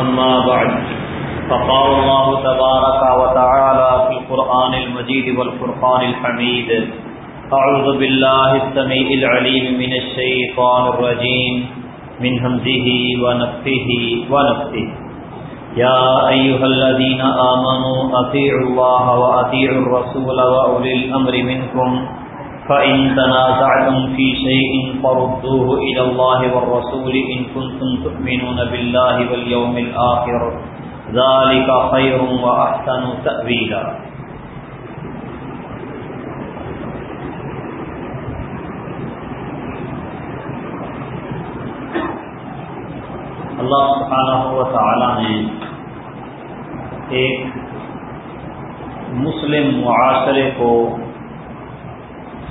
أما بعد، فقال الله تبارك وتعالى في القرآن المجيد والفرقان الحميد أعوذ بالله السميع العليم من الشيطان الرجيم، من همزه ونفه ونفه يا أيها الذين آمنوا، أطيعوا الله وأطيعوا الرسول وأولي الأمر منكم. فإن تنازعتم في شيء فردوه إلى الله والرسول إن كنتم تؤمنون بالله واليوم الآخر ذلك خير وأحسن تأويلا اللہ سبحانہ و تعالی نے ایک مسلم معاشرے کو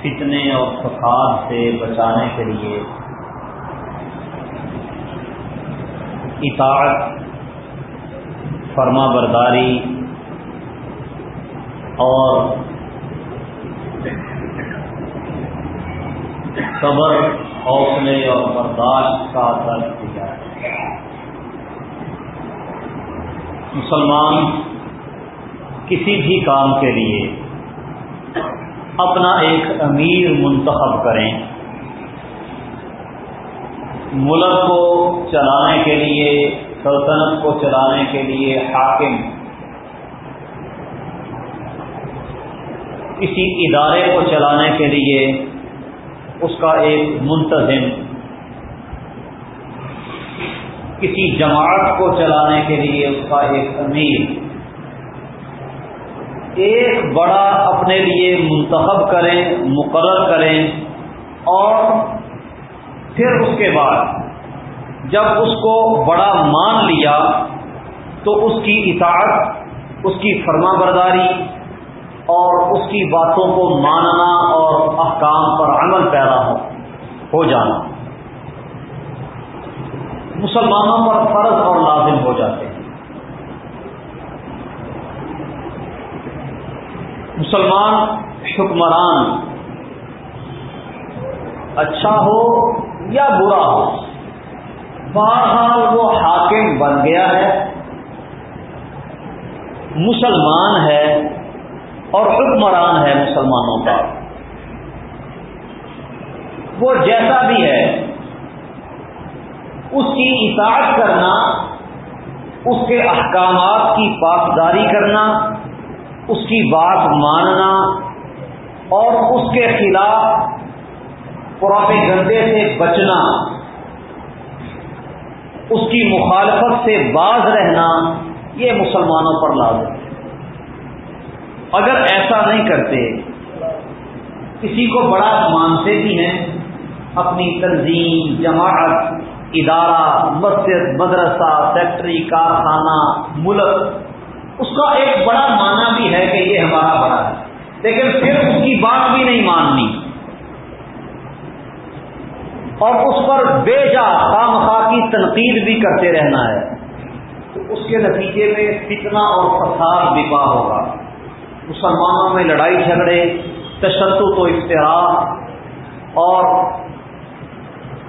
فتنے اور فساد سے بچانے کے لیے۔ اطاعت فرما برداری اور صبر، حوصلے اور برداشت کا درد دیا ہے مسلمان کسی بھی کام کے لیے اپنا ایک امیر منتخب کریں۔ ملک کو چلانے کے لیے، سلطنت کو چلانے کے لیے حاکم۔ کسی ادارے کو چلانے کے لیے اس کا ایک منتظم۔ کسی جماعت کو چلانے کے لیے اس کا ایک امیر۔ ایک بڑا اپنے لیے منتخب کریں، مقرر کریں اور پھر اس کے بعد جب اس کو بڑا مان لیا تو اس کی اطاعت، اس کی فرما برداری اور اس کی باتوں کو ماننا اور احکام پر عمل پیدا ہو ہو جانا۔ مسلمانوں پر فرض اور لازم ہو جاتے ہیں۔ مسلمان حکمران اچھا ہو یا برا ہو، بہرحال وہ حاکم بن گیا ہے، مسلمان ہے اور حکمران ہے مسلمانوں کا۔ وہ جیسا بھی ہے، اس کی اطاعت کرنا، اس کے احکامات کی پاسداری کرنا اس کی بات ماننا اور اس کے خلاف پراپے گندے سے بچنا، اس کی مخالفت سے باز رہنا، یہ مسلمانوں پر لازم ہے۔ اگر ایسا نہیں کرتے، کسی کو بڑا مانتے بھی ہیں، اپنی تنظیم، جماعت، ادارہ، مسجد، مدرسہ، فیکٹری، کارخانہ، ملک اس کا ایک بڑا معنی بھی ہے کہ یہ ہمارا بڑا ہے۔ لیکن پھر اس کی بات بھی نہیں ماننی۔ اور اس پر بے جا خام خواہ کی تنقید بھی کرتے رہنا ہے۔ تو اس کے نتیجے میں فتنہ اور فساد بپا ہوگا۔ مسلمانوں میں لڑائی جھگڑے، تشدد و اشتہار اور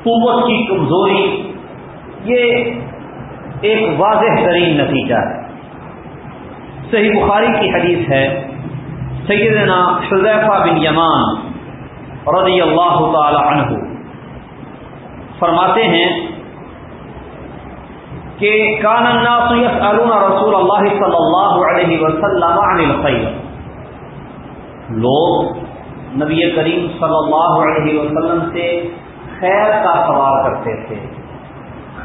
قوت کی کمزوری، یہ ایک واضح ترین نتیجہ ہے۔ صحیح بخاری کی حدیث ہے، سیدنا حذیفہ بن یمان رضی اللہ تعالی عنہ فرماتے ہیں کہ کان الناس یسالون رسول اللہ صلی اللہ علیہ وسلم عن الخیر۔ لوگ نبی کریم صلی اللہ علیہ وسلم سے خیر کا سوال کرتے تھے،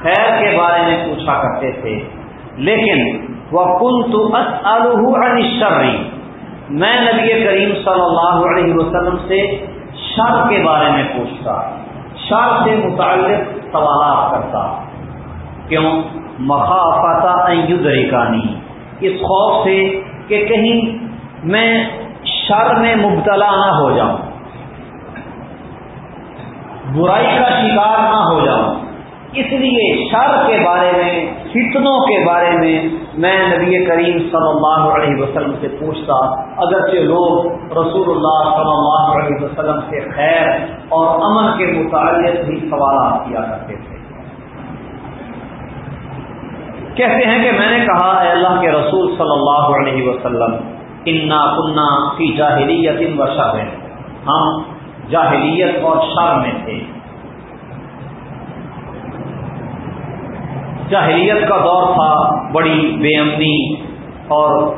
خیر کے بارے میں پوچھا کرتے تھے، لیکن وہ کن تو شرری میں نبی کریم صلی اللہ علیہ وسلم سے شر کے بارے میں پوچھتا، شر سے متعلق سوالات کرتا، کیوں؟ مخافتا یدرکانی، اس خوف سے کہ کہیں میں شر میں مبتلا نہ ہو جاؤں، برائی کا شکار نہ ہو جاؤں۔ اس لیے شر کے بارے میں، فتنوں کے بارے میں میں نبی کریم صلی اللہ علیہ وسلم سے پوچھتا، اگرچہ لوگ رسول اللہ صلی اللہ علیہ وسلم سے خیر اور امن کے متعلق بھی سوالات کیا کرتے تھے۔ کہتے ہیں کہ میں نے کہا، اے اللہ کے رسول صلی اللہ علیہ وسلم، انا کنہ فی جاہلیت و شر ہم جاہلیت اور شر میں تھے۔ جاہلیت کا دور تھا، بڑی بے امنی اور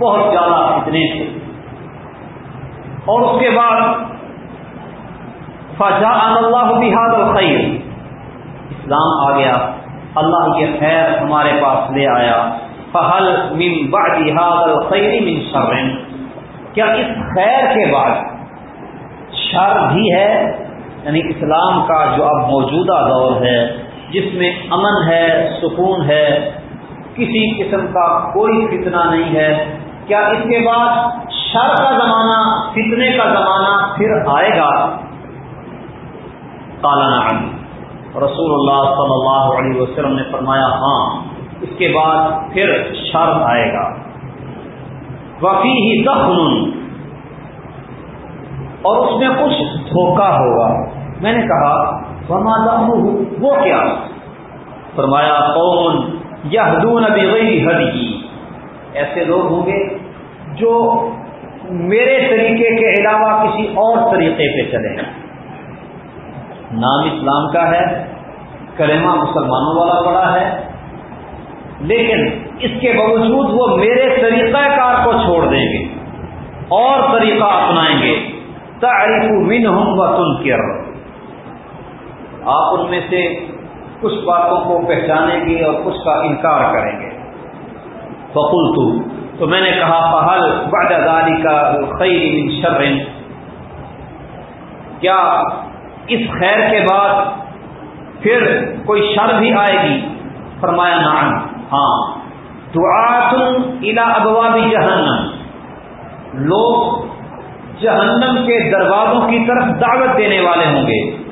بہت زیادہ فتنے تھے۔ اور اس کے بعد فجا اللہ بحاد الخیر اسلام آ گیا۔ اللہ کے خیر ہمارے پاس لے آیا۔ فہل من بعد هذا الخیر من شر۔ کیا اس خیر کے بعد شر بھی ہے؟ یعنی اسلام کا جو اب موجودہ دور ہے جس میں امن ہے، سکون ہے، کسی قسم کا کوئی فتنہ نہیں ہے۔ کیا اس کے بعد شر کا زمانہ، فتنے کا زمانہ پھر آئے گا؟ کالا رسول اللہ صلی اللہ علیہ وسلم نے فرمایا ہاں اس کے بعد پھر شر آئے گا۔ وفی ہی اور اس میں کچھ دھوکہ ہوگا۔ میں نے کہا وما وہ کیا؟ فرمایا، قوم یہدون بغیر ہدی ایسے لوگ ہوں گے جو میرے طریقے کے علاوہ کسی اور طریقے پہ چلے نام اسلام کا ہے، کلمہ مسلمانوں والا پڑا ہے، لیکن اس کے باوجود وہ میرے طریقہ کار کو چھوڑ دیں گے اور طریقہ اپنائیں گے۔ تعریف من ہوں و تم آپ ان میں سے کچھ باتوں کو پہچانیں گے اور کچھ کا انکار کریں گے۔ فقول تو میں نے کہا، فہل بعد کا خیر من شر۔ کیا اس خیر کے بعد پھر کوئی شر بھی آئے گی؟ فرمایا، نعم۔ ہاں۔ دعات الى ابواب جہنم۔ لوگ جہنم کے دروازوں کی طرف دعوت دینے والے ہوں گے۔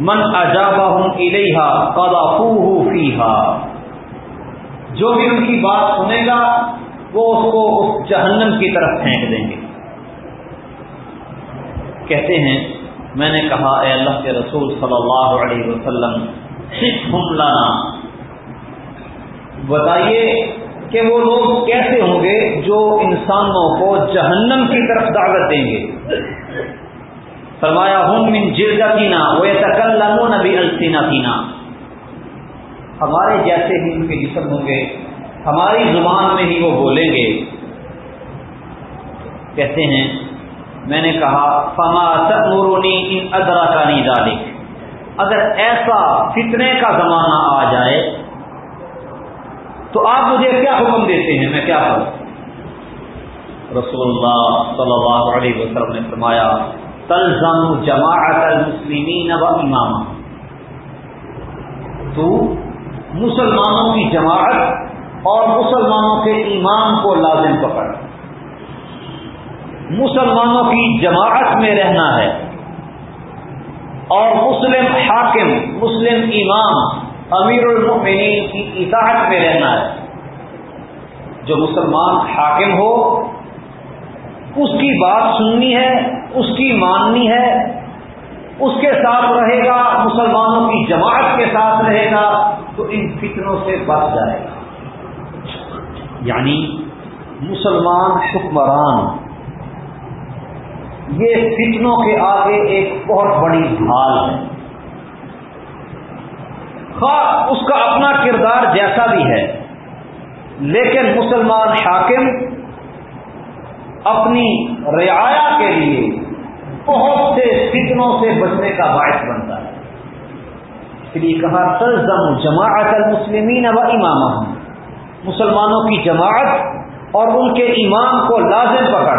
من اجابہ ہوں الیہا قضافوہ فیہا۔ جو بھی ان کی بات سنے گا، وہ اس کو اس جہنم کی طرف پھینک دیں گے۔ کہتے ہیں، میں نے کہا، اے اللہ کے رسول صلی اللہ علیہ وسلم لانا بتائیے کہ وہ لوگ کیسے ہوں گے جو انسانوں کو جہنم کی طرف دعوت دیں گے؟ فرمایا ہوں من جرگا تینا وہ تکل نبی السینا ہمارے جیسے ہی ان کے جسم ہوں گے، ہماری زبان میں ہی وہ بولیں گے۔ کہتے ہیں، میں نے کہا، فما تمرونی ان ادرا کا نہیں اگر ایسا فتنے کا زمانہ آ جائے، تو آپ مجھے کیا حکم دیتے ہیں؟ میں کیا کروں؟ رسول اللہ صلی اللہ علیہ وسلم نے فرمایا تلزم جماعت المسلمین و امام تو مسلمانوں کی جماعت اور مسلمانوں کے امام کو لازم پکڑ۔ مسلمانوں کی جماعت میں رہنا ہے۔ اور مسلم حاکم، مسلم امام، امیر المؤمنین کی اطاعت میں رہنا ہے۔ جو مسلمان حاکم ہو اس کی بات سننی ہے، اس کی ماننی ہے، اس کے ساتھ رہے گا، مسلمانوں کی جماعت کے ساتھ رہے گا، تو ان فتنوں سے بچ جائے گا۔ یعنی مسلمان حکمران، یہ فتنوں کے آگے ایک بہت بڑی ڈھال ہے۔ خواہ اس کا اپنا کردار جیسا بھی ہے، لیکن مسلمان حاکم اپنی رعایا کے لیے بہت سے فتنوں سے بچنے کا باعث بنتا ہے۔ اس لیے کہا، تلزم جماعت المسلمین و امام مسلمانوں کی جماعت اور ان کے امام کو لازم پکڑ۔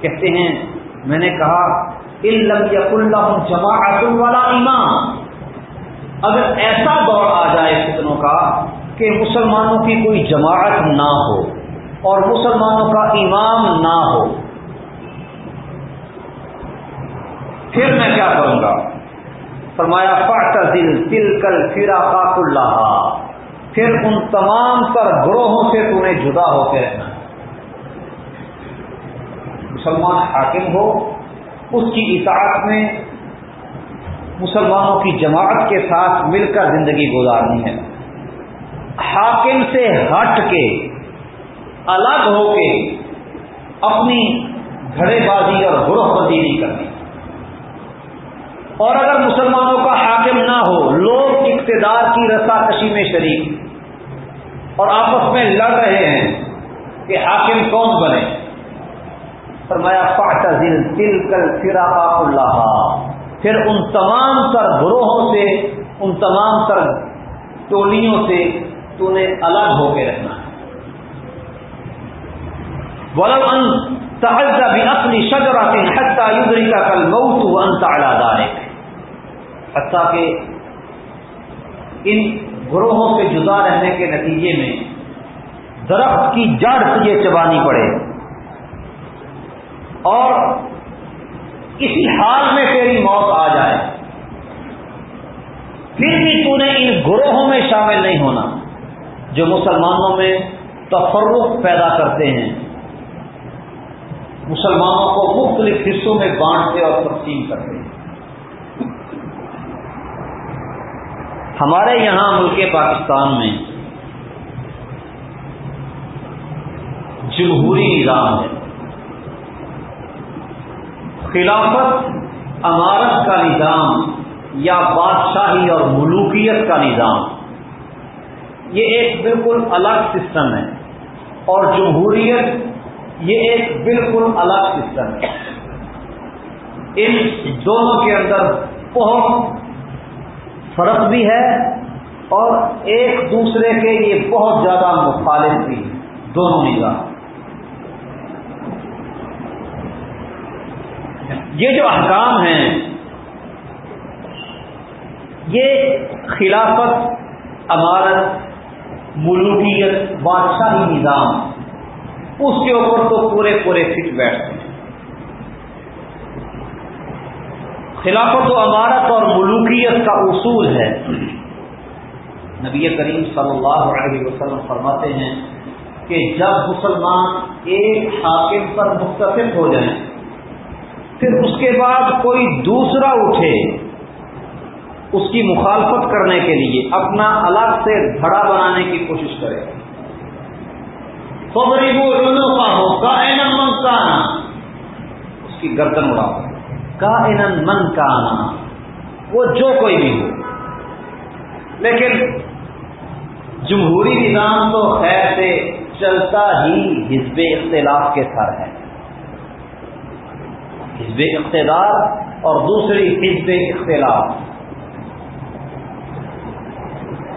کہتے ہیں، میں نے کہا علم یق اللہ جماعت والا امام۔ اگر ایسا دور آ جائے فتنوں کا کہ مسلمانوں کی کوئی جماعت نہ ہو۔ اور مسلمانوں کا امام نہ ہو۔ پھر میں کیا کروں گا؟ فرمایا پاٹ دل تل کل فرا پاک اللہ پھر ان تمام تر گروہوں سے تمہیں جدا ہو کے رہنا۔ مسلمان حاکم ہو، اس کی اطاعت میں مسلمانوں کی جماعت کے ساتھ مل کر زندگی گزارنی ہے۔ حاکم سے ہٹ کے الگ ہو کے اپنی گھڑے بازی اور گروہ بندی نہیں کرنی۔ اور اگر مسلمانوں کا حاکم نہ ہو، لوگ اقتدار کی رسا کشی میں شریک، اور آپس میں لڑ رہے ہیں کہ حاکم کون بنے؟ فرمایا فاطل تل کل فرا اللہ پھر ان تمام تر گروہوں سے، ان تمام تر ٹولیوں سے تو نے الگ ہو کے رہنا ہے۔ ولو ان تحجہ بھی اپنی شجرات حتہ یدری کا کل مئو انت حتیٰ کہ ان گروہوں سے جدا رہنے کے نتیجے میں درخت کی جڑ تجھے چبانی پڑے۔ اور کسی حال میں تیری موت آ جائے۔ پھر بھی تو نے ان گروہوں میں شامل نہیں ہونا، جو مسلمانوں میں تفرق پیدا کرتے ہیں۔ مسلمانوں کو مختلف حصوں میں بانٹتے اور تقسیم کرتے ہیں۔ ہمارے یہاں ملک پاکستان میں جمہوری نظام ہے۔ خلافت امارت کا نظام یا بادشاہی اور ملوکیت کا نظام، یہ ایک بالکل الگ سسٹم ہے اور جمہوریت یہ ایک بالکل الگ سسٹم ہے۔ ان دونوں کے اندر بہت فرق بھی ہے اور ایک دوسرے کے یہ بہت زیادہ مخالف بھی دونوں نظام یہ جو احکام ہیں، یہ خلافت امارت ملوکیت، بادشاہی نظام اس کے اوپر تو پورے پورے فٹ بیٹھتے ہیں خلافت و امارت اور ملوکیت کا اصول ہے۔ نبی کریم صلی اللہ علیہ وسلم فرماتے ہیں کہ جب مسلمان ایک حاکم پر مختصر ہو جائیں، پھر اس کے بعد کوئی دوسرا اٹھے اس کی مخالفت کرنے کے لیے، اپنا الگ سے دھڑا بنانے کی کوشش کرے۔ خبری وہ کا ہو کا اس کی گردن اڑاؤ۔ کا من کا آنا وہ جو کوئی بھی ہو۔ لیکن جمہوری نظام تو خیر سے چلتا ہی حزب اختلاف کے سر ہے۔ حزب اقتدار اور دوسری حزب اختلاف۔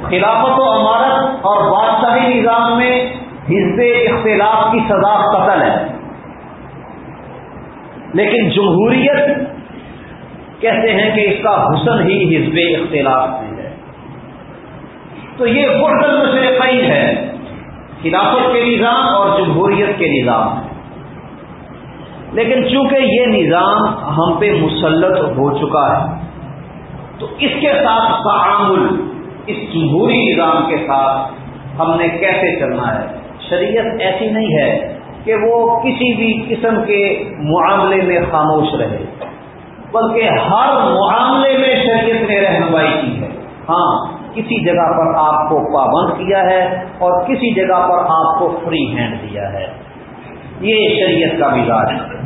خلافت و امارت اور بادشاہی نظام میں حزب اختلاف کی سزا قتل ہے۔ لیکن جمہوریت کہتے ہیں کہ اس کا حسن ہی حزب اختلاف میں ہے۔ تو یہ بردل مشرقین ہے۔ خلافت کے نظام اور جمہوریت کے نظام۔ لیکن چونکہ یہ نظام ہم پہ مسلط ہو چکا ہے، تو اس کے ساتھ تعامل اس جمہوری نظام کے ساتھ ہم نے کیسے چلنا ہے؟ شریعت ایسی نہیں ہے کہ وہ کسی بھی قسم کے معاملے میں خاموش رہے، بلکہ ہر معاملے میں شریعت نے رہنمائی کی ہے۔ ہاں کسی جگہ پر آپ کو پابند کیا ہے اور کسی جگہ پر آپ کو فری ہینڈ دیا ہے۔ یہ شریعت کا مزاج ہے۔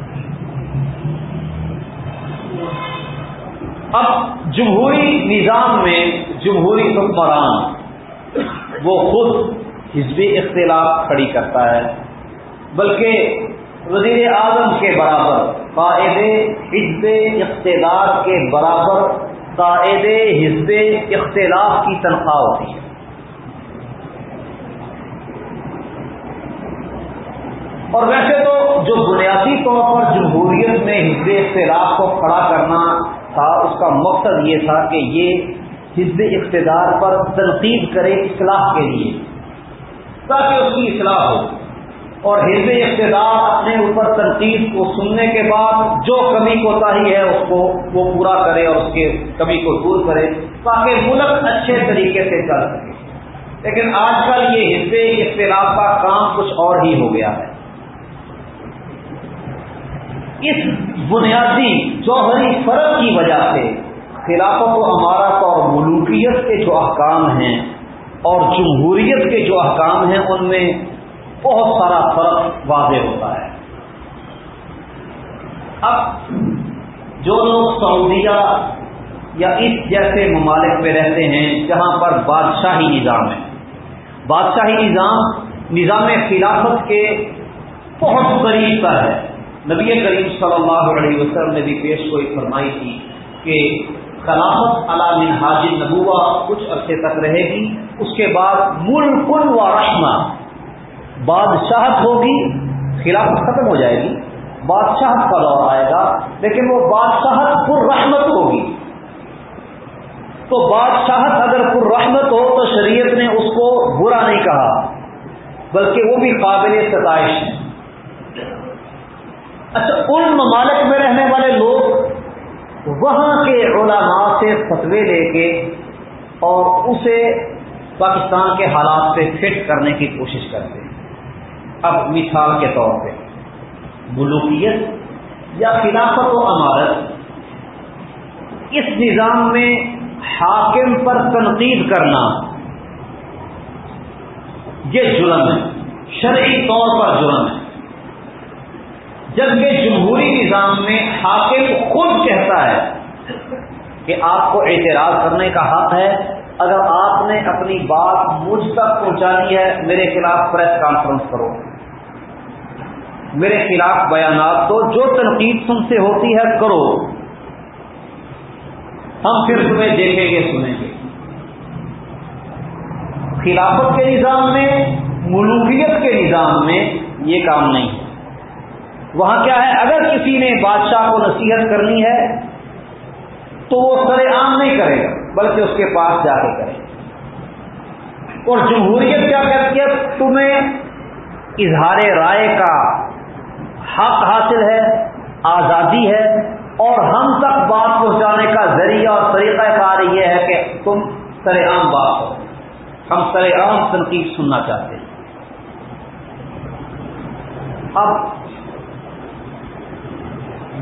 اب جمہوری نظام میں جمہوری حکمران، وہ خود حزب اختلاف کھڑی کرتا ہے، بلکہ وزیر اعظم کے برابر، قائد حزب اقتدار کے برابر، قائد حزب اختلاف کی تنخواہ ہوتی ہے۔ اور ویسے تو جو بنیادی طور پر جمہوریت میں حزب اختلاف کو کھڑا کرنا تھا، اس کا مقصد یہ تھا کہ یہ حزب اقتدار پر تنقید کرے اصلاح کے لیے۔ تاکہ اس کی اصلاح ہو۔ اور حزب اقتدار اپنے اوپر تنقید کو سننے کے بعد جو کمی کوتا ہی ہے اس کو وہ پورا کرے اور اس کے کمی کو دور کرے تاکہ ملک اچھے طریقے سے چل سکے۔ لیکن آج کل یہ حزب اختلاف کا کام کچھ اور ہی ہو گیا ہے۔ اس بنیادی جوہری فرق کی وجہ سے خلافت و امارت اور ملوکیت کے جو احکام ہیں اور جمہوریت کے جو احکام ہیں ان میں بہت سارا فرق واضح ہوتا ہے۔ اب جو لوگ سعودیہ یا اس جیسے ممالک میں رہتے ہیں جہاں پر بادشاہی نظام ہے۔ بادشاہی نظام نظام خلافت کے بہت قریب کا ہے۔ نبی کریم صلی اللہ علیہ وسلم نے بھی پیش کوئی فرمائی تھی کہ خلافت علام حاجی نبوا کچھ عرصے تک رہے گی۔ اس کے بعد ملک و رشمہ بادشاہت ہوگی، خلافت ختم ہو جائے گی بادشاہت کا دور آئے گا، لیکن وہ بادشاہت پر رحمت ہوگی۔ تو بادشاہت اگر پر رحمت ہو تو شریعت نے اس کو برا نہیں کہا، بلکہ وہ بھی قابل ستائش ہے۔ اچھا ان ممالک میں رہنے والے لوگ وہاں کے علماء سے فتوے لے کے اور اسے پاکستان کے حالات سے فٹ کرنے کی کوشش کرتے ہیں۔ اب مثال کے طور پہ، ملوکیت یا خلافت و عمارت اس نظام میں حاکم پر تنقید کرنا یہ جرم ہے۔ شرعی طور پر جرم ہے۔ جبکہ جمہوری نظام میں حاکم خود کہتا ہے کہ آپ کو اعتراض کرنے کا حق ہے۔ اگر آپ نے اپنی بات مجھ تک پہنچانی ہے، میرے خلاف پریس کانفرنس کرو۔ میرے خلاف بیانات تو جو تنقید تم سے ہوتی ہے، کرو۔ ہم پھر تمہیں دیکھیں گے، سنیں گے۔ خلافت کے نظام میں، ملوکیت کے نظام میں یہ کام نہیں۔ ہے وہاں کیا ہے؟ اگر کسی نے بادشاہ کو نصیحت کرنی ہے، تو وہ سر عام نہیں کرے گا، بلکہ اس کے پاس جا کے کرے گا۔ اور جمہوریت کیا کرتی ہے؟ تمہیں اظہار رائے کا حق حاصل ہے، آزادی ہے، اور ہم تک بات پہنچانے کا ذریعہ اور طریقہ کار یہ ہے کہ تم سر عام بات ہو۔ ہم سر عام تنقید سننا چاہتے ہیں۔ اب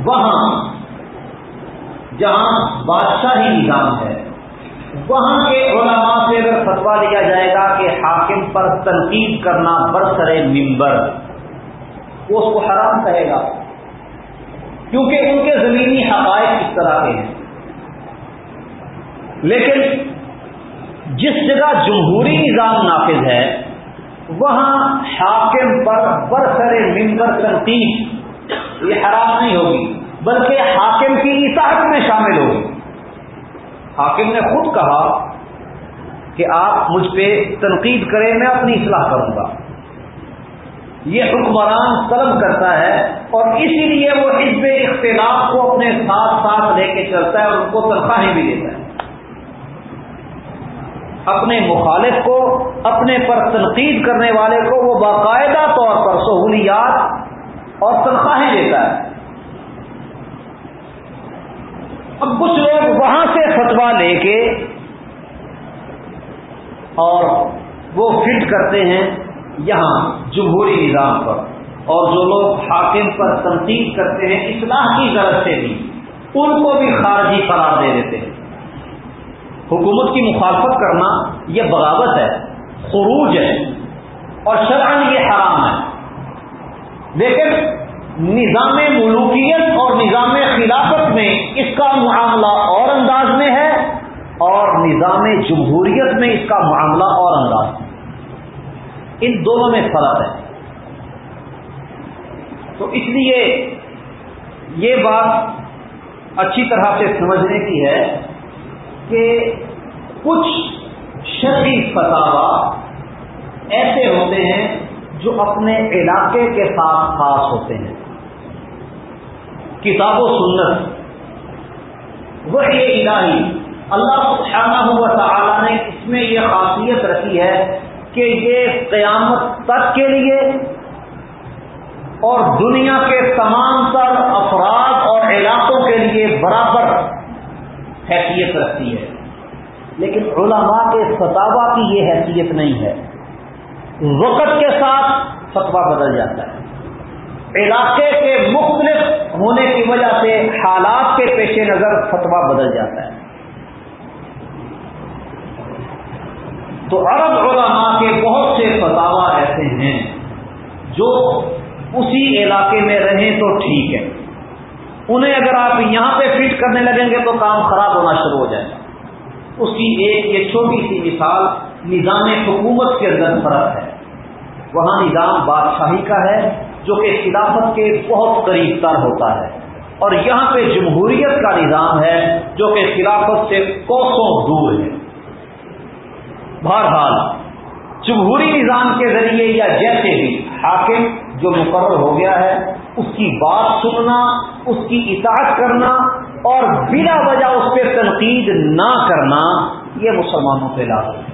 وہاں، جہاں بادشاہی نظام ہے، وہاں کے علماء سے اگر فتوا لیا جائے گا کہ حاکم پر تنقید کرنا برسر ممبر وہ اس کو حرام کہے گا، کیونکہ ان کے زمینی حقائق اس طرح کے ہیں۔ لیکن جس جگہ جمہوری نظام نافذ ہے، وہاں حاکم پر برسر ممبر تنقید یہ حرام نہیں ہوگی، بلکہ حاکم کی اطاعت میں شامل ہوگی۔ حاکم نے خود کہا کہ آپ مجھ پہ تنقید کریں، میں اپنی اصلاح کروں گا۔ یہ حکمران طلب کرتا ہے اور اسی لیے وہ حزب اختلاف کو اپنے ساتھ ساتھ لے کے چلتا ہے اور ان کو تنخواہیں بھی دیتا ہے۔ اپنے مخالف کو، اپنے پر تنقید کرنے والے کو وہ باقاعدہ طور پر سہولیات اور تنخواہیں دیتا ہے۔ اب کچھ لوگ وہاں سے فتوا لے کے اور وہ فٹ کرتے ہیں یہاں جمہوری نظام پر۔ اور جو لوگ حاکم پر تنقید کرتے ہیں اصلاح کی غرض سے بھی، ان کو بھی خارجی قرار دے دیتے ہیں۔ حکومت کی مخالفت کرنا یہ بغاوت ہے، خروج ہے، اور شرعن یہ حرام ہے۔ لیکن نظام ملوکیت اور نظام خلافت میں اس کا معاملہ اور انداز میں ہے اور نظام جمہوریت میں اس کا معاملہ اور انداز میں ان دونوں میں فرق ہے۔ تو اس لیے یہ بات اچھی طرح سے سمجھنے کی ہے کہ کچھ شرعی فتوا ایسے ہوتے ہیں جو اپنے علاقے کے ساتھ خاص ہوتے ہیں۔ کتاب و سنت۔ وہ یہ الہی۔ اللہ سبحانہ ہوا تعالیٰ نے اس میں یہ خاصیت رکھی ہے کہ یہ قیامت تک کے لیے اور دنیا کے تمام تر افراد اور علاقوں کے لیے برابر حیثیت رکھتی ہے۔ لیکن علماء کے فتوا کی یہ حیثیت نہیں ہے۔ وقت کے ساتھ فتوا بدل جاتا ہے۔ علاقے کے مختلف ہونے کی وجہ سے حالات کے پیش نظر فتوا بدل جاتا ہے۔ تو عرب علماء کے بہت سے فتوا ایسے ہیں جو اسی علاقے میں رہیں تو ٹھیک ہے۔ انہیں اگر آپ یہاں پہ فٹ کرنے لگیں گے تو کام خراب ہونا شروع ہو جائے۔ گا اس کی ایک یہ چھوٹی سی مثال نظام حکومت کے اندر فرق ہے۔ وہاں نظام بادشاہی کا ہے، جو کہ خلافت کے بہت قریب تر ہوتا ہے۔ اور یہاں پہ جمہوریت کا نظام ہے، جو کہ خلافت سے کوسوں دور ہے۔ بہرحال، جمہوری نظام کے ذریعے یا جیسے بھی حاکم جو مقرر ہو گیا ہے، اس کی بات سننا، اس کی اطاعت کرنا اور بلا وجہ اس پہ تنقید نہ کرنا، یہ مسلمانوں پہ لازم ہے۔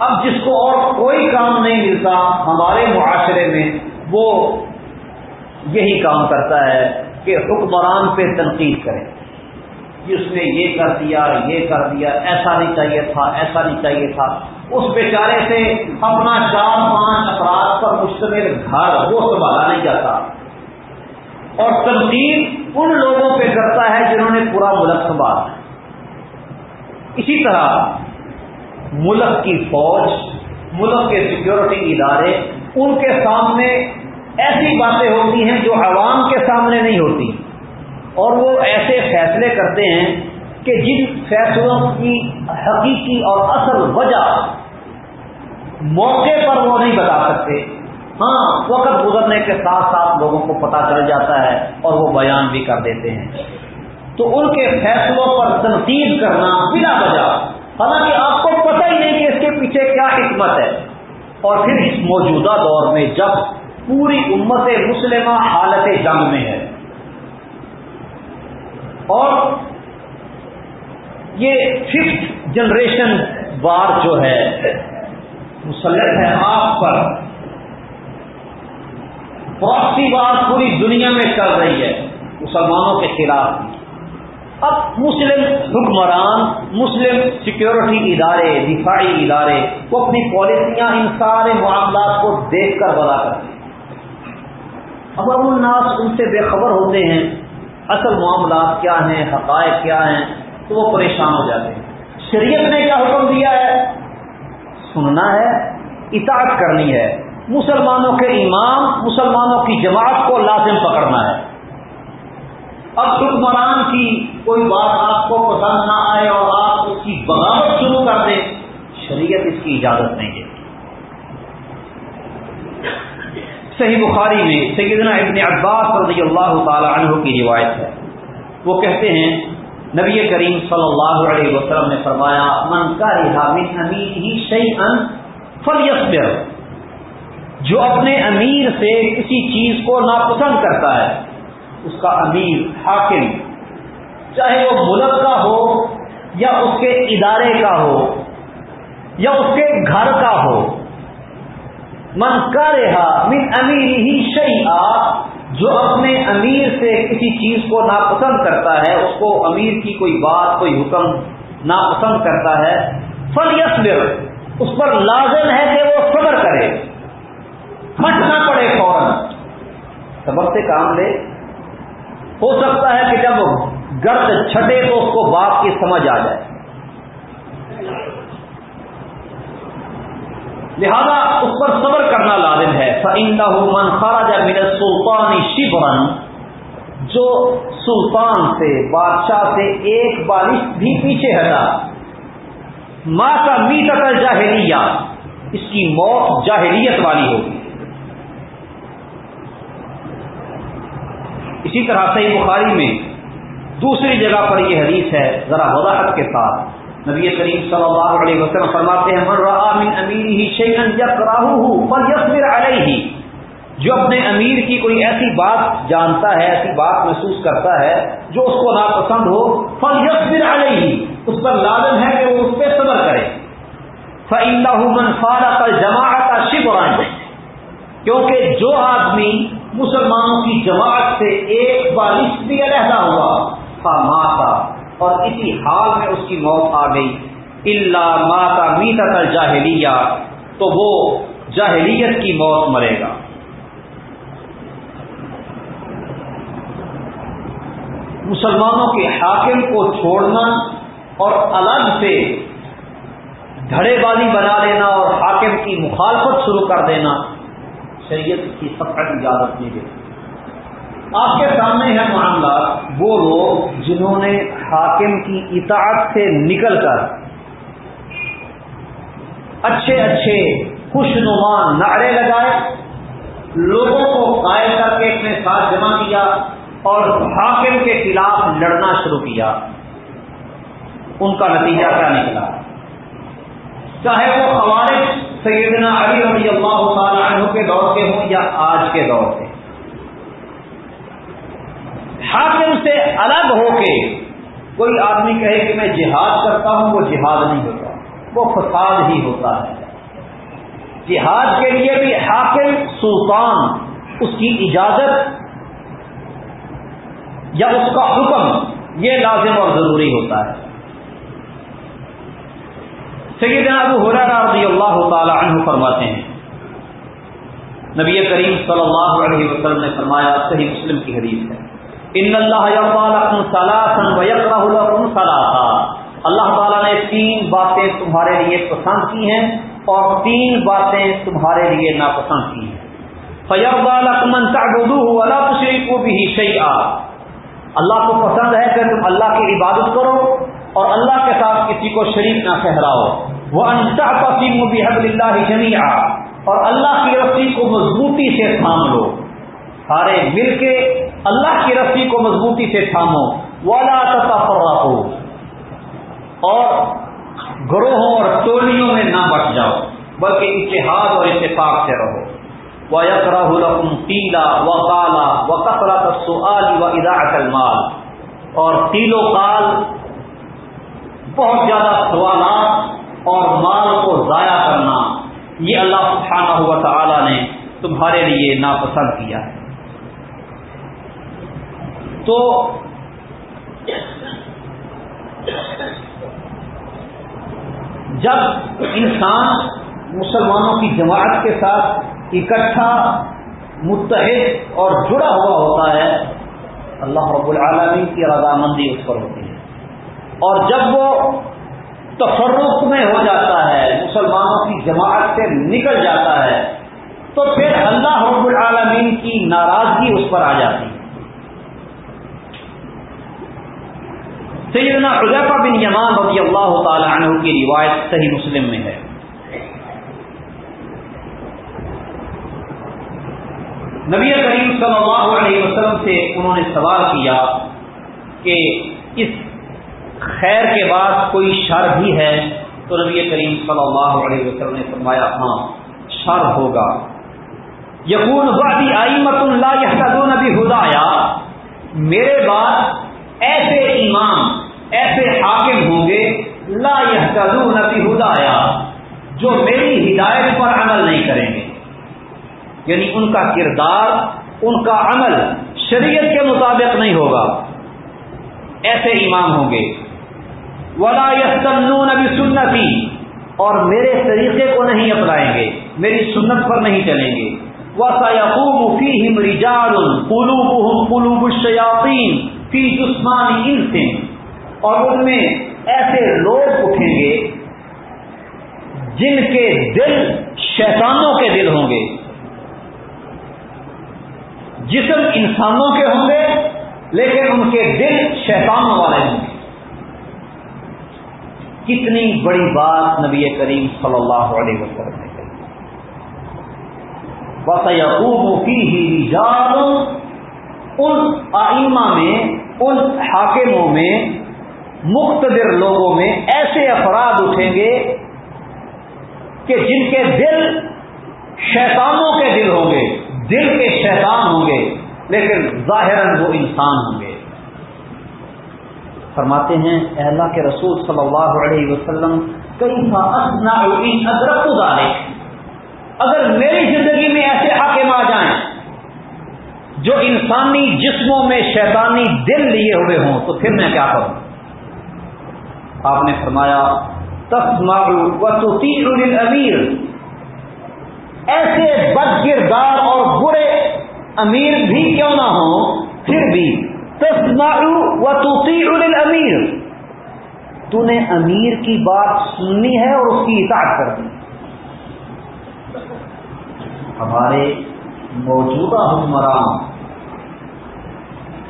اب جس کو اور کوئی کام نہیں ملتا ہمارے معاشرے میں، وہ یہی کام کرتا ہے کہ حکمران پہ تنقید کرے۔ جس نے یہ کر دیا، یہ کر دیا، ایسا نہیں چاہیے تھا، ایسا نہیں چاہیے تھا۔ اس بیچارے سے اپنا چار پانچ افراد پر مشتمل گھر، وہ سنبھالا نہیں جاتا۔ اور تنقید ان لوگوں پہ کرتا ہے جنہوں نے پورا ملک سنبھالا۔ اسی طرح ملک کی فوج، ملک کے سیکورٹی ادارے، ان کے سامنے ایسی باتیں ہوتی ہیں جو عوام کے سامنے نہیں ہوتی۔ اور وہ ایسے فیصلے کرتے ہیں کہ جن فیصلوں کی حقیقی اور اصل وجہ موقع پر وہ نہیں بتا سکتے۔ ہاں وقت گزرنے کے ساتھ ساتھ لوگوں کو پتا چل جاتا ہے اور وہ بیان بھی کر دیتے ہیں۔ تو ان کے فیصلوں پر تنقید کرنا بلا وجہ حالانکہ آپ کو پتہ ہی نہیں کہ اس کے پیچھے کیا حکمت ہے۔ اور پھر اس موجودہ دور میں جب پوری امت مسلمہ حالت جنگ میں ہے۔ اور یہ ففتھ جنریشن وار جو ہے، مسلط ہے آپ پر۔ پراسی وار پوری دنیا میں چل رہی ہے، مسلمانوں کے خلاف اب مسلم حکمران، مسلم سیکورٹی ادارے، دفاعی ادارے وہ اپنی پالیسیاں، ان سارے معاملات کو دیکھ کر بتا کرتے ہیں اگر الناس ان سے بے خبر ہوتے ہیں، اصل معاملات کیا ہیں، حقائق کیا ہیں، تو وہ پریشان ہو جاتے ہیں۔ شریعت نے کیا حکم دیا ہے؟ سننا ہے، اطاعت کرنی ہے۔ مسلمانوں کے امام، مسلمانوں کی جماعت کو لازم پکڑنا ہے۔ اب حکمران کی کوئی بات آپ کو پسند نہ آئے اور آپ اس کی بغاوت شروع کر دیں، شریعت اس کی اجازت نہیں ہے صحیح بخاری میں سیدنا ابن عباس رضی اللہ تعالی عنہ کی روایت ہے۔ وہ کہتے ہیں، نبی کریم صلی اللہ علیہ وسلم نے فرمایا، من کا من امیر ہی شہی ان جو اپنے امیر سے کسی چیز کو ناپسند کرتا ہے۔ اس کا امیر، حاکم، چاہے وہ ملک کا ہو یا اس کے ادارے کا ہو یا اس کے گھر کا ہو۔ من کا رہا من امیر ہی شہی جو اپنے امیر سے کسی چیز کو ناپسند کرتا ہے، اس کو امیر کی کوئی بات، کوئی حکم ناپسند کرتا ہے فل یس اس پر لازم ہے کہ وہ صبر کرے۔ پھٹ نہ پڑے فوراً۔ صبر سے کام لے۔ ہو سکتا ہے کہ جب گرد چھٹے تو اس کو باپ کی سمجھ آ جائے۔ لہذا اس پر صبر کرنا لازم ہے۔ من خارا میرا سلطانی شیبرن جو سلطان سے، بادشاہ سے ایک بارش بھی پیچھے ہٹا ماں کا میٹ جاہلیہ اس کی موت جاہلیت والی ہوگی۔ اسی طرح صحیح بخاری میں دوسری جگہ پر یہ حدیث ہے، ذرا وضاحت کے ساتھ۔ نبی کریم صلی اللہ علیہ وسلم فرماتے ہیں، من من امیر علیہ جو اپنے امیر کی کوئی ایسی بات جانتا ہے، ایسی بات محسوس کرتا ہے، جو اس کو ناپسند ہو فل یسر علیہ اس پر لازم ہے کہ وہ اس پہ صبر کرے۔ من فارق الجماعت شبرا۔ کیونکہ جو آدمی مسلمانوں کی جماعت سے ایک بارش بھی علیحدہ ہوا، تھا ماتا، اور اسی حال میں اس کی موت آ گئی۔ اللہ ماتا میتا جاہلیہ تو وہ جاہلیت کی موت مرے گا۔ مسلمانوں کے حاکم کو چھوڑنا اور الگ سے دھڑے بازی بنا لینا اور حاکم کی مخالفت شروع کر دینا شریعت کی سب اجازت نہیں دیتی آپ کے سامنے ہے معاملات، وہ لوگ جنہوں نے حاکم کی اطاعت سے نکل کر اچھے اچھے خوش نما نعرے لگائے، لوگوں کو قائل کر کے اپنے ساتھ جمع کیا اور حاکم کے خلاف لڑنا شروع کیا۔ ان کا نتیجہ کیا نکلا؟ چاہے وہ ہمارے سیدنا علی رضی اللہ تعالیٰ عنہ کے دور کے ہوں یا آج کے دور کے حاکم سے الگ ہو کے کوئی آدمی کہے کہ میں جہاد کرتا ہوں، وہ جہاد نہیں ہوتا۔ وہ فساد ہی ہوتا ہے۔ جہاد کے لیے بھی حاکم، سلطان، اس کی اجازت یا اس کا حکم یہ لازم اور ضروری ہوتا ہے۔ سیدنا ابو حرارہ رضی اللہ تعالی عنہ فرماتے ہیں۔ نبی کریم صلی اللہ علیہ وسلم نے فرمایا، صحیح مسلم کی حدیث ہے۔ ان اللہ اللہ تعالیٰ نے تین باتیں تمہارے لیے پسند کی ہیں اور تین باتیں تمہارے لیے ناپسند کی ہیں۔ فیب من تعبدوه ولا اللہ کو پسند ہے کہ تم اللہ کی عبادت کرو اور اللہ کے ساتھ کسی کو شریک نہ ٹھہراؤ۔ وہ انتا پسیم بحب اللہ جمیا اور اللہ کی رسی کو مضبوطی سے تھام لو سارے مل کے اللہ کی رسی کو مضبوطی سے تھامو۔ والا تفرقو اور گروہوں اور ٹولیوں میں نہ بٹ جاؤ، بلکہ اتحاد اور اتفاق سے رہو۔ و یکرا لکم تیلا و کالا و کثرت سعال و ادا المال۔ اور تیل و کال بہت زیادہ سوالات اور مال کو ضائع کرنا، یہ اللہ سبحانہ ہوا تعالی نے تمہارے لیے ناپسند کیا۔ ہے تو جب انسان مسلمانوں کی جماعت کے ساتھ اکٹھا، متحد اور جڑا ہوا ہوتا ہے، اللہ رب العالمین کی رضامندی اس پر ہوتی ہے۔ اور جب وہ تفرق میں ہو جاتا ہے، مسلمانوں کی جماعت سے نکل جاتا ہے، تو پھر اللہ رب العالمین کی ناراضگی اس پر آ جاتی۔ ہے سیدنا حضیفہ بن یمان رضی اللہ تعالی عنہ کی روایت صحیح مسلم میں ہے۔ نبی کریم صلی اللہ علیہ وسلم سے انہوں نے سوال کیا کہ اس خیر کے بعد کوئی شر بھی ہے تو نبی کریم صلی اللہ علیہ وسلم نے فرمایا ہاں شر ہوگا۔ یقون وادی آئی مت اللہ نبی ہدایا میرے بعد ایسے امام، ایسے حاکم ہوں گے، لا یہ نبی ہدایا جو میری ہدایت پر عمل نہیں کریں گے۔ یعنی ان کا کردار، ان کا عمل شریعت کے مطابق نہیں ہوگا۔ ایسے امام ہوں گے۔ ولا یستمنون ابھی سنتی اور میرے طریقے کو نہیں اپنائیں گے، میری سنت پر نہیں چلیں گے۔ وسعم فیم رجال، قلوبهم قلوب الشیاطین فی جسمانی انس اور ان میں ایسے لوگ اٹھیں گے جن کے دل شیطانوں کے دل ہوں گے۔ جسم انسانوں کے ہوں گے، لیکن ان کے دل شیطانوں والے ہوں گے۔ کتنی بڑی بات نبی کریم صلی اللہ علیہ وسلم نے کہی۔ یقوب کی ہی جان ان آئمہ میں، ان حاکموں میں، مقتدر لوگوں میں ایسے افراد اٹھیں گے کہ جن کے دل شیطانوں کے دل ہوں گے، دل کے شیطان ہوں گے، لیکن ظاہر وہ انسان ہوں گے۔ فرماتے ہیں اللہ کے رسول صلی اللہ علیہ وسلم کئی ادرک اگر میری زندگی میں ایسے حاکم آ جائیں جو انسانی جسموں میں شیطانی دل لیے ہوئے ہوں، تو پھر میں کیا کروں؟ آپ نے فرمایا تسما و تو امیر ایسے بد کردار اور برے امیر بھی کیوں نہ ہوں، پھر بھی و امیر تو نے امیر کی بات سننی ہے اور اس کی اطاعت کرنی ہمارے موجودہ حکمران،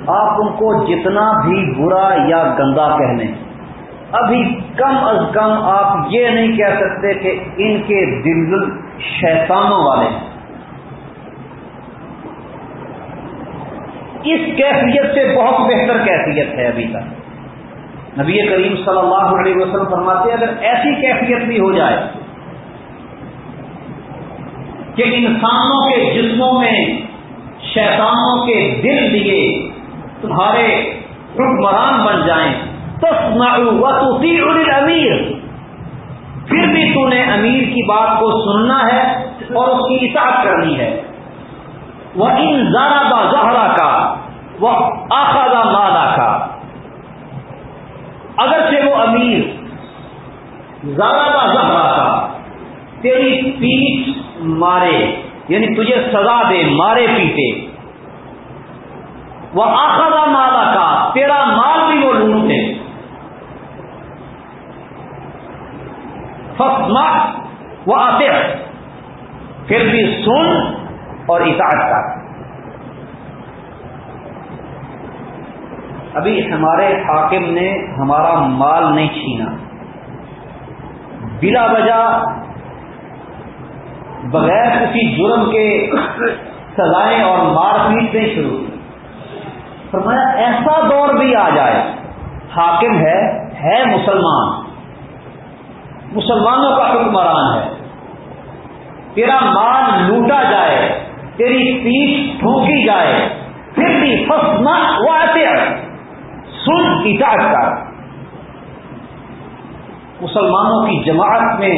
آپ ان کو جتنا بھی برا یا گندا کہنے، ابھی کم از کم آپ یہ نہیں کہہ سکتے کہ ان کے دل شیطانوں والے ہیں۔ اس کیفیت سے بہت بہتر کیفیت ہے ابھی تک۔ نبی کریم صلی اللہ علیہ وسلم فرماتے ہیں، اگر ایسی کیفیت بھی ہو جائے کہ انسانوں کے جسموں میں شیطانوں کے دل دیے، تمہارے حکمران بن جائیں۔ تو امیر پھر بھی تو نے امیر کی بات کو سننا ہے اور اس کی اطاعت کرنی ہے۔ وہ ان زارا زہرا کا وہ آخادہ مادا کا اگر سے وہ امیر زارا زہرا کا تیری پیٹ مارے یعنی تجھے سزا دے، مارے پیٹے۔ وہ آخرا مالا کا تیرا مال بھی وہ لوٹے۔ فخ وہ آتے پھر بھی سن اور اطاعت کر ابھی ہمارے حاکم نے ہمارا مال نہیں چھینا۔ بلا وجہ بغیر کسی جرم کے سزائیں اور مار پیٹ نہیں شروع۔ فرمایا، ایسا دور بھی آ جائے۔ حاکم ہے ہے مسلمان۔ مسلمانوں کا حکمران ہے۔ تیرا مال لوٹا جائے۔ تیری پیٹ ٹھوکی جائے، پھر بھی فسنا وہ آتے سن اٹاٹ کر مسلمانوں کی جماعت میں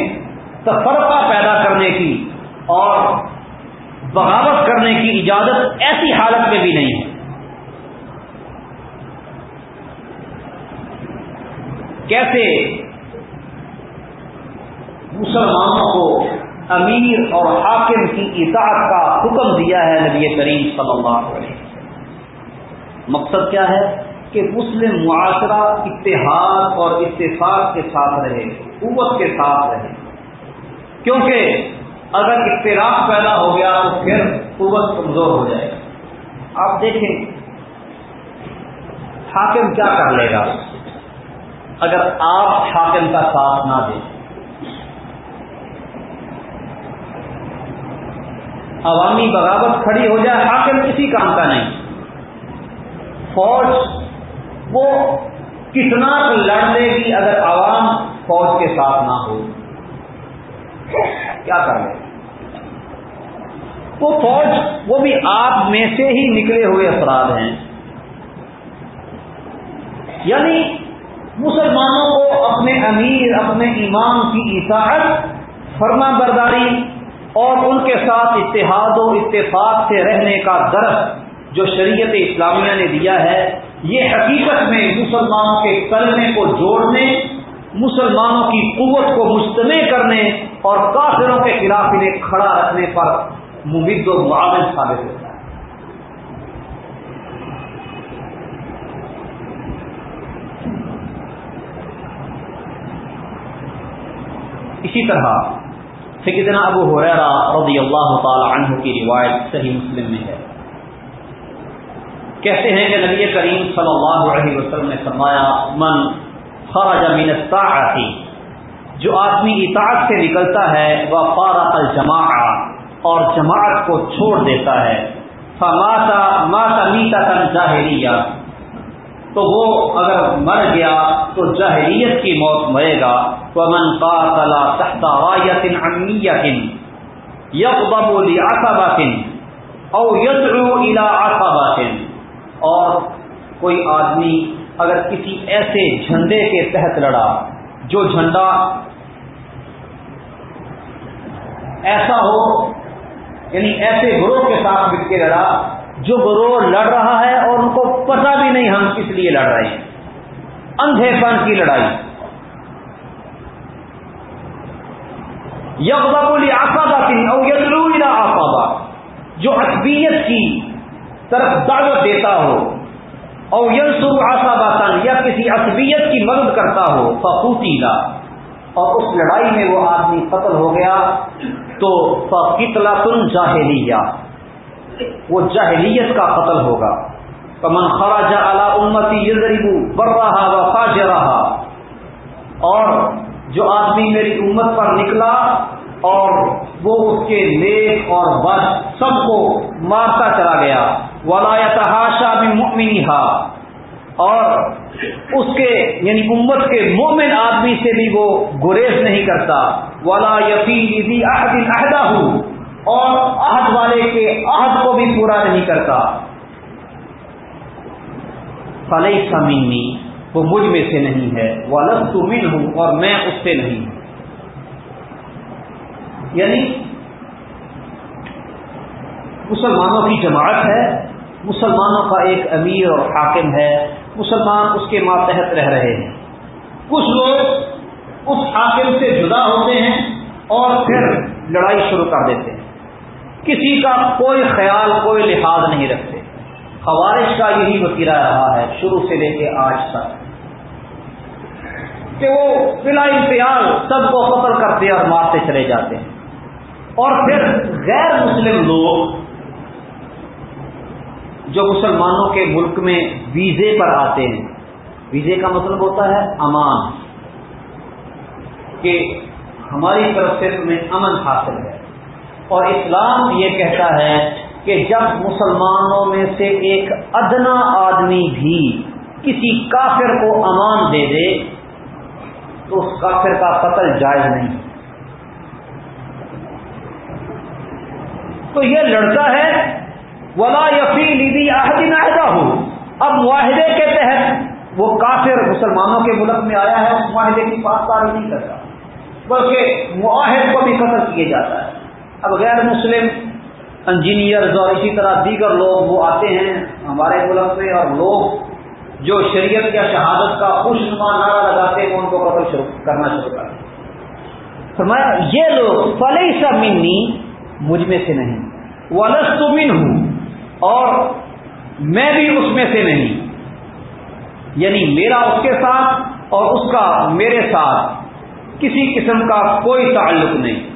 تفرقہ پیدا کرنے کی اور بغاوت کرنے کی اجازت ایسی حالت میں بھی نہیں ہے۔ کیسے مسلمانوں کو امیر اور حاکم کی اطاعت کا حکم دیا ہے نبی کریم صلی اللہ علیہ وسلم۔ مقصد کیا ہے؟ کہ مسلم معاشرہ اتحاد اور اتفاق کے ساتھ رہے، قوت کے ساتھ رہے۔ کیونکہ اگر اختلاف پیدا ہو گیا تو پھر قوت کمزور ہو جائے گا۔ آپ دیکھیں، حاکم کیا کر لے گا؟ اگر آپ حاکم کا ساتھ نہ دیں۔ عوامی بغاوت کھڑی ہو جائے حاکم کسی کام کا نہیں۔ فوج وہ کتنا لڑ لے گی اگر عوام فوج کے ساتھ نہ ہو۔ کیا کر لے وہ فوج، وہ بھی آپ میں سے ہی نکلے ہوئے افراد ہیں۔ یعنی مسلمانوں کو اپنے امیر، اپنے امام کی اطاعت فرما برداری اور ان کے ساتھ اتحاد و اتفاق سے رہنے کا درس جو شریعت اسلامیہ نے دیا ہے، یہ حقیقت میں مسلمانوں کے کلمے کو جوڑنے، مسلمانوں کی قوت کو مجتمع کرنے اور کافروں کے خلاف انہیں کھڑا رکھنے پر ممد و معاون ثابت ہوتا ہے۔ اسی طرح سیدنا ابو حریرہ رضی اللہ تعالی عنہ کی روایت صحیح مسلم میں ہے۔ کہتے ہیں کہ نبی کریم صلی اللہ علیہ وسلم نے فرمایا، من خرج من الطاعتی جو آدمی اطاعت سے نکلتا ہے، وہ فارق الجماع اور جماعت کو چھوڑ دیتا ہے۔ فماتا، ماتا میتا تن جاہریہ تو وہ اگر مر گیا تو جاہریت کی موت مرے گا۔ ومن قاتل تحت رایت عمیت یقضب لعصبت او یدعو الى عصبت اور کوئی آدمی اگر کسی ایسے جھنڈے کے تحت لڑا، جو جھنڈا ایسا ہو یعنی ایسے گروہ کے ساتھ مل کے لڑا جو گروہ لڑ رہا ہے اور ان کو پتہ بھی نہیں ہم کس لیے لڑ رہے ہیں۔ اندھے پن کی لڑائی۔ یکبلی آفادہ کی اور آفادہ جو اصبیت کی طرف دعوت دیتا ہو اور یلسر آسا یا کسی عصبیت کی مدد کرتا ہو فقوتی اور اس لڑائی میں وہ آدمی قتل ہو گیا تو فقتلا تن جاہلیہ۔ وہ جاہلیت کا قتل ہوگا۔ کمن خراج اعلی امتی یزریبو بر رہا و فاج رہا اور جو آدمی میری امت پر نکلا اور وہ اس کے نیک اور بد سب کو مارتا چلا گیا۔ ولایت ہاشا بھی مکمنی اور اس کے یعنی امت کے مومن آدمی سے بھی وہ گریز نہیں کرتا۔ ولا یقین عہد عہدہ ہوں اور عہد والے کے عہد کو بھی پورا نہیں کرتا۔ فلئی سمینی وہ مجھ میں سے نہیں ہے۔ وہ الگ من ہوں اور میں اس سے نہیں۔ ہوں یعنی مسلمانوں کی جماعت ہے، مسلمانوں کا ایک امیر اور حاکم ہے، مسلمان اس کے ماتحت رہ رہے ہیں۔ کچھ لوگ اس حاکم سے جدا ہوتے ہیں اور پھر لڑائی شروع کر دیتے ہیں۔ کسی کا کوئی خیال، کوئی لحاظ نہیں رکھتے۔ خوارش کا یہی وطیرہ رہا ہے شروع سے لے کے آج تک۔ کہ وہ بلا امتیاز سب کو قتل کرتے اور مارتے چلے جاتے ہیں۔ اور پھر غیر مسلم لوگ جو مسلمانوں کے ملک میں ویزے پر آتے ہیں، ویزے کا مطلب ہوتا ہے امان، کہ ہماری طرف سے تمہیں امن حاصل ہے۔ اور اسلام یہ کہتا ہے کہ جب مسلمانوں میں سے ایک ادنا آدمی بھی کسی کافر کو امان دے دے، تو اس کافر کا قتل جائز نہیں۔ تو یہ لڑکا ہے، ولا یفی لیدی عہدی معاہدہ ہو اب معاہدے کے تحت وہ کافر مسلمانوں کے ملک میں آیا ہے اس معاہدے کی پاسداری نہیں کرتا، بلکہ معاہد کو بھی قتل کیا جاتا ہے۔ اب غیر مسلم انجینئر اور اسی طرح دیگر لوگ وہ آتے ہیں ہمارے ملک میں اور لوگ جو شریعت یا شہادت کا خوش نما نعرہ لگاتے ہیں ان کو قتل شروع کرنا شروع کرتے فرمایا، یہ لوگ فلح سا منی، مجھ میں سے نہیں ولس تو من ہوں اور میں بھی اس میں سے نہیں۔ یعنی میرا اس کے ساتھ اور اس کا میرے ساتھ، کسی قسم کا کوئی تعلق نہیں۔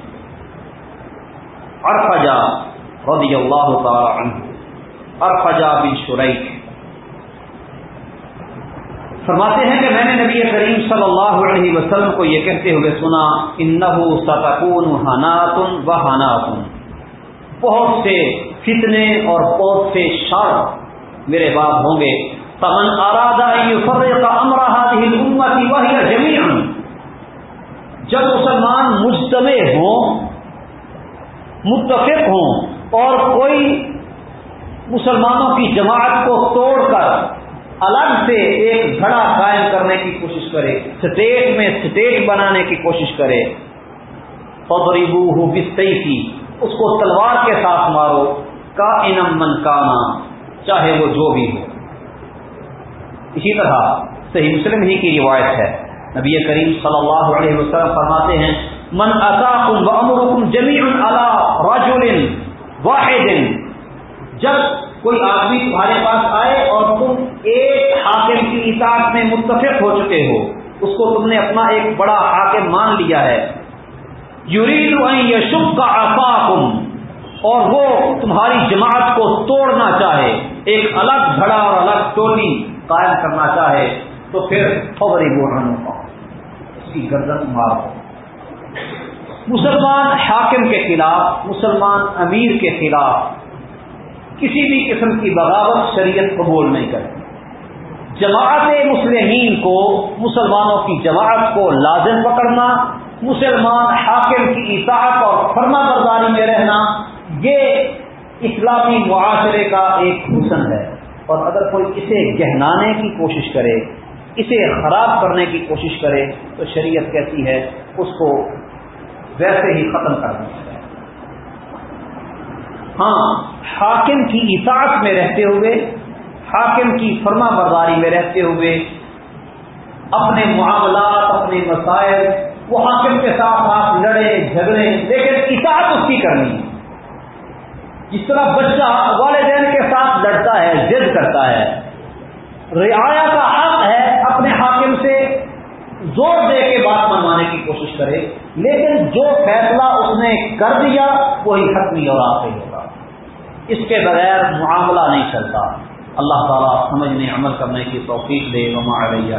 ارفجا رضی اللہ تعالی عنہ ارفجا بن شریک۔ فرماتے ہیں کہ میں نے نبی کریم صلی اللہ علیہ وسلم کو یہ کہتے ہوئے سنا، انہو ستکون حناتن و حناتن۔ بہت سے فتنے اور بہت سے شار میرے بعد ہوں گے۔ تمن ارادہ کا امراہ امتی جب مسلمان مجتمع ہوں متفق ہوں اور کوئی مسلمانوں کی جماعت کو توڑ کر الگ سے ایک گھڑا قائم کرنے کی کوشش کرے اسٹیٹ میں اسٹیٹ بنانے کی کوشش کرے۔ فضریبو ہو بستئی اس کو تلوار کے ساتھ مارو۔ کا انم من کانا چاہے وہ جو بھی ہو۔ اسی طرح صحیح مسلم ہی کی روایت ہے۔ نبی کریم صلی اللہ علیہ وسلم فرماتے ہیں من اکاکم و امرکم جمیع علی رجل واحد. جب کوئی آدمی تمہارے پاس آئے اور تم ایک حاکم کی اطاعت میں متفق ہو چکے ہو، اس کو تم نے اپنا ایک بڑا حاکم مان لیا ہے. یورید یشب کا آفاقم اور وہ تمہاری جماعت کو توڑنا چاہے، ایک الگ گھڑا اور الگ ٹولی قائم کرنا چاہے، تو پھر خبری بوڑھوں کا اس کی گردن مار مسلمان حاکم کے خلاف، مسلمان امیر کے خلاف کسی بھی قسم کی بغاوت شریعت قبول نہیں کرتی جماعت مسلمین کو، مسلمانوں کی جماعت کو لازم پکڑنا، مسلمان حاکم کی اطاعت اور فرما برداری میں رہنا، یہ اسلامی معاشرے کا ایک حسن ہے۔ اور اگر کوئی اسے گہنانے کی کوشش کرے، اسے خراب کرنے کی کوشش کرے، تو شریعت کہتی ہے، اس کو ویسے ہی ختم کرنا چاہیے ہاں حاکم کی اطاعت میں رہتے ہوئے، حاکم کی فرما برداری میں رہتے ہوئے، اپنے معاملات، اپنے مسائل، وہ حاکم کے ساتھ آپ لڑے، جھگڑے، لیکن اطاعت اس کی کرنی ہے۔ جس طرح بچہ والدین کے ساتھ لڑتا ہے، ضد کرتا ہے، رعایا کا حق ہے اپنے حاکم سے زور دے کے بات منوانے کی کوشش کرے، لیکن جو فیصلہ اس نے کر دیا وہی حتمی اور آپ ہوگا اس کے بغیر معاملہ نہیں چلتا۔ اللہ تعالیٰ سمجھنے، عمل کرنے کی توفیق دے۔ وما علیہ۔